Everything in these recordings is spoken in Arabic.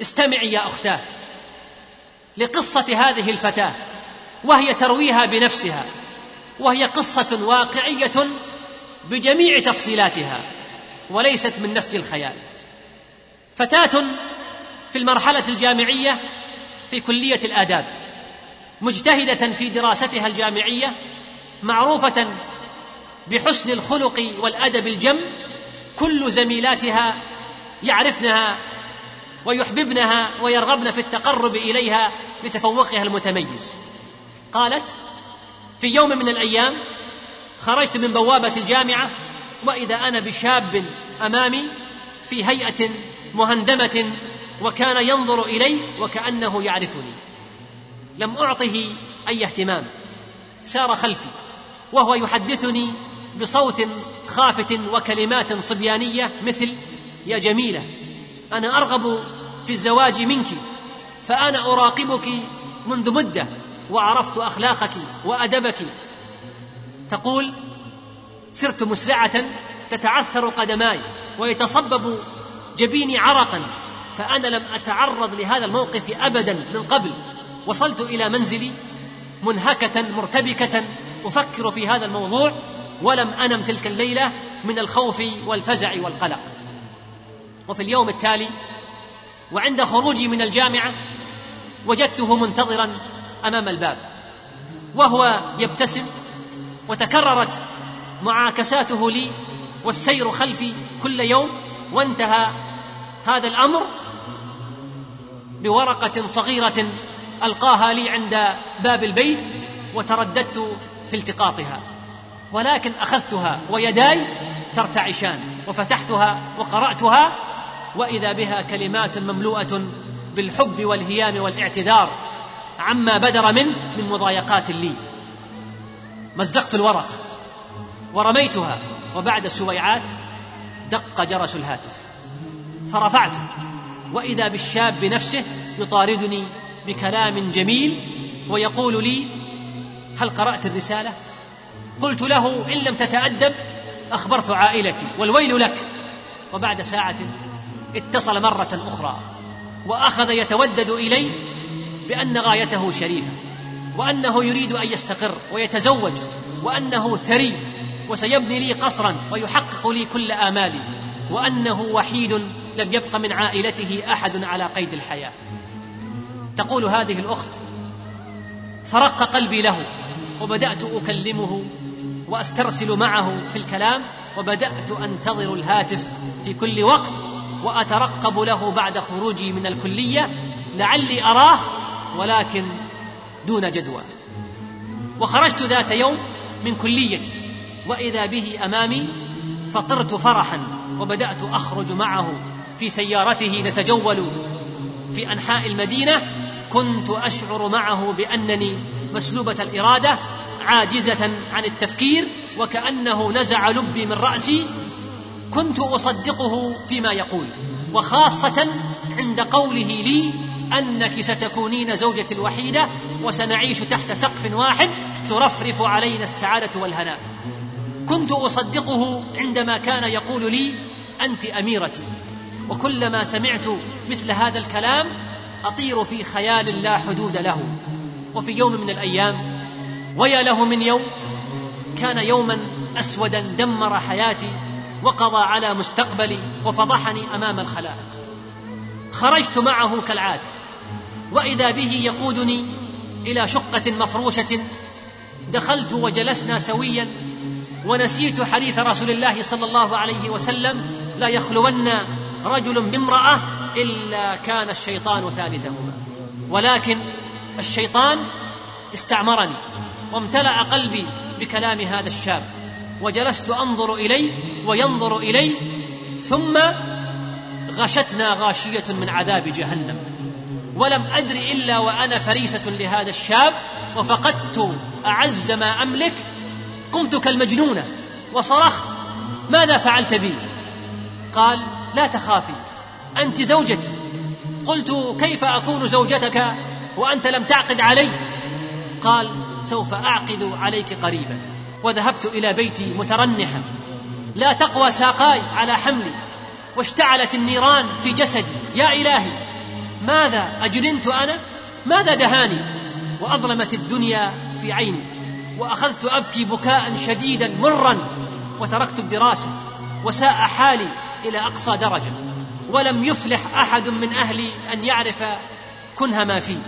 استمعي يا أختاه لقصة هذه الفتاة وهي ترويها بنفسها وهي قصة واقعية بجميع تفصيلاتها وليست من نسج الخيال. فتاة في المرحلة الجامعية في كلية الآداب مجتهدة في دراستها الجامعية معروفة بحسن الخلق والأدب الجم كل زميلاتها يعرفنها ويحببنها ويرغبن في التقرب إليها لتفوقها المتميز. قالت في يوم من الأيام خرجت من بوابة الجامعة وإذا أنا بشاب أمامي في هيئة مهندمة وكان ينظر إلي وكأنه يعرفني. لم أعطه أي اهتمام. سار خلفي وهو يحدثني بصوت خافت وكلمات صبيانية مثل يا جميلة أنا أرغب في الزواج منك فأنا أراقبك منذ مدة وعرفت أخلاقك وأدبك. تقول سرت مسرعة تتعثر قدماي ويتصبب جبيني عرقا فأنا لم أتعرض لهذا الموقف ابدا من قبل. وصلت إلى منزلي منهكة مرتبكة أفكر في هذا الموضوع ولم أنم تلك الليلة من الخوف والفزع والقلق. وفي اليوم التالي وعند خروجي من الجامعة وجدته منتظرا أمام الباب وهو يبتسم وتكررت معاكساته لي والسير خلفي كل يوم وانتهى هذا الأمر بورقة صغيرة ألقاها لي عند باب البيت وترددت في التقاطها ولكن أخذتها ويداي ترتعشان وفتحتها وقرأتها وإذا بها كلمات مملوءة بالحب والهيام والاعتذار عما بدر منه من مضايقات لي. مزقت الورقة ورميتها وبعد سويعات دق جرس الهاتف. فرفعته وإذا بالشاب نفسه يطاردني بكلام جميل ويقول لي هل قرأت الرسالة؟ قلت له إن لم تتأدب أخبرت عائلتي والويل لك. وبعد ساعة اتصل مرة أخرى وأخذ يتودد الي بأن غايته شريفة وأنه يريد أن يستقر ويتزوج وأنه ثري وسيبني لي قصرا ويحقق لي كل آمالي وأنه وحيد لم يبق من عائلته أحد على قيد الحياة. تقول هذه الأخت فرق قلبي له وبدأت أكلمه وأسترسل معه في الكلام وبدأت أنتظر الهاتف في كل وقت وأترقب له بعد خروجي من الكلية لعلي أراه ولكن دون جدوى. وخرجت ذات يوم من كليتي وإذا به أمامي فطرت فرحا وبدأت أخرج معه في سيارته نتجول في أنحاء المدينة. كنت أشعر معه بأنني مسلوبة الإرادة عاجزة عن التفكير وكأنه نزع لبي من رأسي كنت أصدقه فيما يقول وخاصة عند قوله لي أنك ستكونين زوجتي الوحيدة وسنعيش تحت سقف واحد ترفرف علينا السعادة والهناء كنت أصدقه عندما كان يقول لي أنت أميرتي وكلما سمعت مثل هذا الكلام أطير في خيال لا حدود له. وفي يوم من الأيام ويا له من يوم كان يوما أسودا دمر حياتي وقضى على مستقبلي وفضحني أمام الخلائق. خرجت معه كالعادة وإذا به يقودني إلى شقة مفروشة دخلت وجلسنا سويا ونسيت حديث رسول الله صلى الله عليه وسلم لا يخلون رجل بامرأة إلا كان الشيطان ثالثهما ولكن الشيطان استعمرني وامتلأ قلبي بكلام هذا الشاب وجلست أنظر اليه وينظر إلي ثم غشتنا غاشية من عذاب جهنم. ولم أدر إلا وأنا فريسة لهذا الشاب وفقدت أعز ما أملك قمت كالمجنونة وصرخت ماذا فعلت بي؟ قال لا تخافي أنت زوجتي. قلت كيف أكون زوجتك وأنت لم تعقد علي؟ قال سوف أعقد عليك قريبا. وذهبت إلى بيتي مترنحا. لا تقوى ساقاي على حملي واشتعلت النيران في جسدي. يا إلهي ماذا أجننت أنا؟ ماذا دهاني؟ وأظلمت الدنيا في عيني. وأخذت أبكي بكاء شديدا مرا وتركت الدراسة وساء حالي إلى أقصى درجة. ولم يفلح أحد من أهلي أن يعرف كنه ما فيه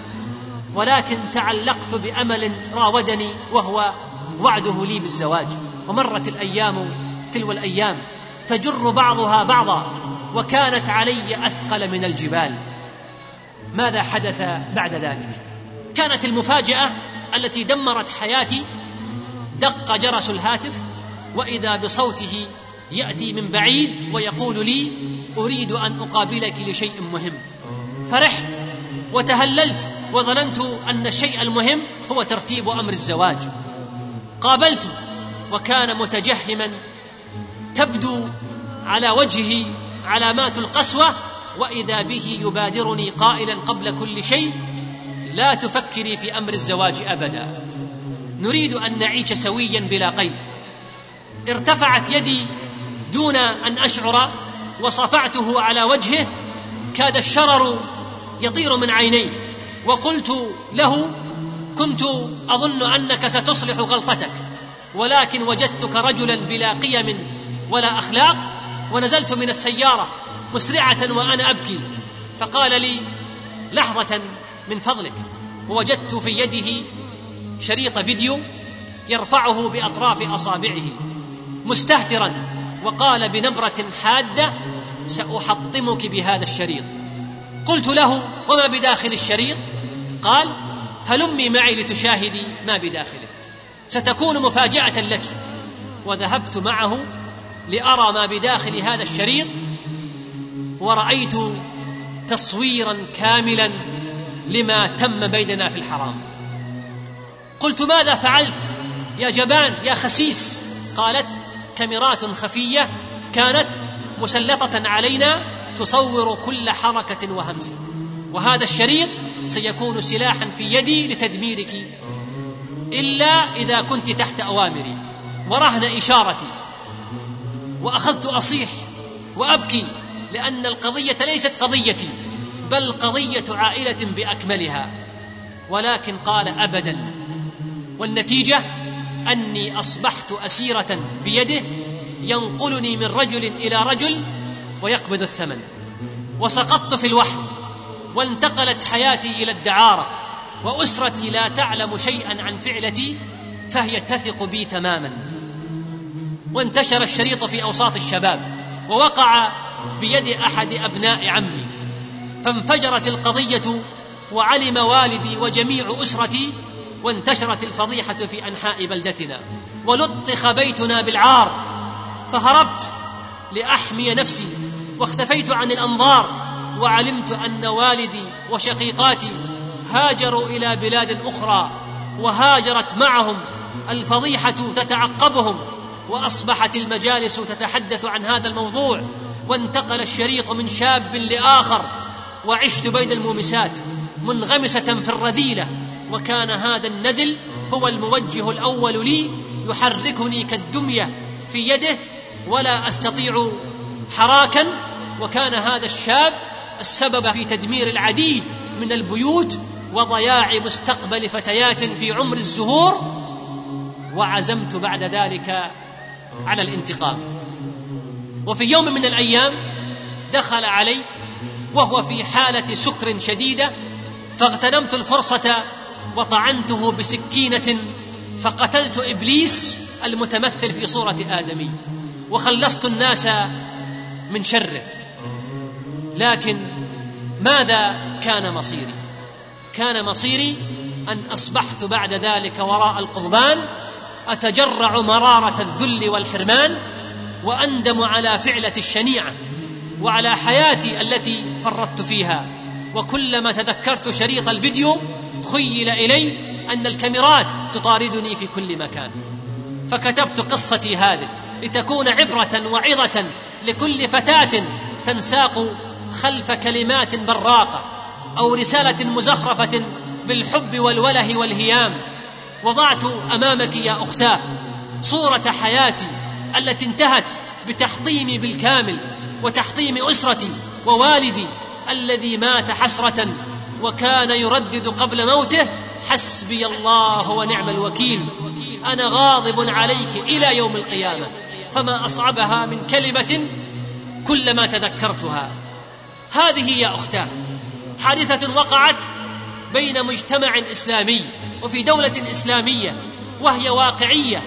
ولكن تعلقت بأمل راودني وهو وعده لي بالزواج ومرت الأيام تلو الأيام تجر بعضها بعضا وكانت علي أثقل من الجبال. ماذا حدث بعد ذلك؟ كانت المفاجأة التي دمرت حياتي دق جرس الهاتف وإذا بصوته يأتي من بعيد ويقول لي أريد أن أقابلك لشيء مهم. فرحت وتهللت وظننت أن الشيء المهم هو ترتيب أمر الزواج. قابلته وكان متجهما تبدو على وجهه علامات القسوة وإذا به يبادرني قائلا قبل كل شيء لا تفكري في أمر الزواج أبدا. نريد أن نعيش سويا بلا قيد. ارتفعت يدي دون أن أشعر وصفعته على وجهه كاد الشرر يطير من عيني وقلت له كنت أظن أنك ستصلح غلطتك ولكن وجدتك رجلا بلا قيم ولا أخلاق ونزلت من السيارة مسرعة وأنا أبكي. فقال لي لحظة من فضلك. ووجدت في يده شريط فيديو يرفعه بأطراف أصابعه مستهترا وقال بنبرة حادة سأحطمك بهذا الشريط. قلت له وما بداخل الشريط؟ قال هلمي معي لتشاهدي؟ ما بداخله. ستكون مفاجأة لك. وذهبت معه لأرى ما بداخل هذا الشريط. ورأيت تصويرا كاملا لما تم بيننا في الحرام. قلت ماذا فعلت؟ يا جبان يا خسيس. قالت كاميرات خفية كانت مسلطة علينا تصور كل حركة وهمس وهذا الشريط سيكون سلاحا في يدي لتدميرك إلا إذا كنت تحت أوامري ورهن إشارتي وأخذت أصيح وأبكي لأن القضية ليست قضيتي بل قضية عائلة بأكملها. ولكن قال ابدا والنتيجة أني أصبحت أسيرة بيده ينقلني من رجل إلى رجل ويقبض الثمن وسقطت في الوحل وانتقلت حياتي إلى الدعارة وأسرتي لا تعلم شيئا عن فعلتي فهي تثق بي تماما. وانتشر الشريط في أوساط الشباب ووقع بيد أحد أبناء عمي. فانفجرت القضية وعلم والدي وجميع أسرتي وانتشرت الفضيحة في أنحاء بلدتنا. ولطخ بيتنا بالعار فهربت لأحمي نفسي واختفيت عن الأنظار وعلمت أن والدي وشقيقاتي هاجروا إلى بلاد أخرى وهاجرت معهم. الفضيحة تتعقبهم وأصبحت المجالس تتحدث عن هذا الموضوع وانتقل الشريط من شاب لآخر وعشت بين المومسات منغمسة في الرذيلة. وكان هذا النذل هو الموجه الأول لي يحركني كالدمية في يده ولا أستطيع حراكا. وكان هذا الشاب السبب في تدمير العديد من البيوت وضياع مستقبل فتيات في عمر الزهور وعزمت بعد ذلك على الانتقام. وفي يوم من الأيام دخل علي وهو في حالة سكر شديدة فاغتنمت الفرصة وطعنته بسكينة فقتلت إبليس المتمثل في صورة آدمي وخلصت الناس من شره. لكن ماذا كان مصيري؟ كان مصيري أن أصبحت بعد ذلك وراء القضبان أتجرع مرارة الذل والحرمان وأندم على فعلة الشنيعة وعلى حياتي التي فرطت فيها. وكلما تذكرت شريط الفيديو خيل إلي أن الكاميرات تطاردني في كل مكان. فكتبت قصتي هذه لتكون عبرة وعظة لكل فتاة تنساق خلف كلمات براقة أو رسالة مزخرفة بالحب والوله والهيام. وضعت أمامك يا أختاه صورة حياتي التي انتهت بتحطيمي بالكامل وتحطيم أسرتي ووالدي الذي مات حسرة وكان يردد قبل موته. حسبي الله ونعم الوكيل. أنا غاضب عليك إلى يوم القيامة. فما أصعبها من كلمة كلما تذكرتها. هذه يا أختاه. حادثة وقعت بين مجتمع إسلامي وفي دولة إسلامية وهي واقعية.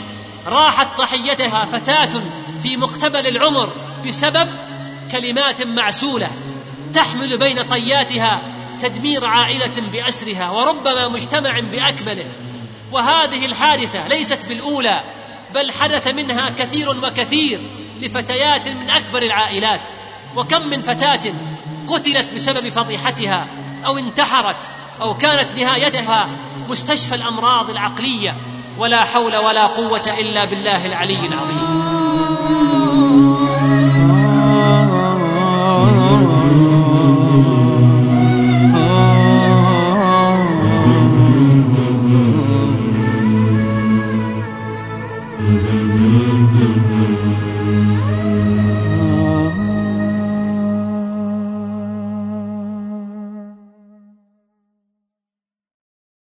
راحت ضحيتها فتاة في مقتبل العمر بسبب كلمات معسولة تحمل بين طياتها تدمير عائلة بأسرها وربما مجتمع بأكمله. وهذه الحادثة ليست بالأولى بل حدث منها كثير وكثير لفتيات من أكبر العائلات. وكم من فتاة قتلت بسبب فضيحتها أو انتحرت أو كانت نهايتها مستشفى الأمراض العقلية. ولا حول ولا قوة إلا بالله العلي العظيم.